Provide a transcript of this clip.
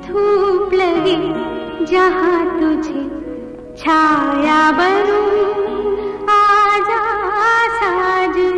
धूप लगे जहाँ तुझे छाया बनू। आजा साजू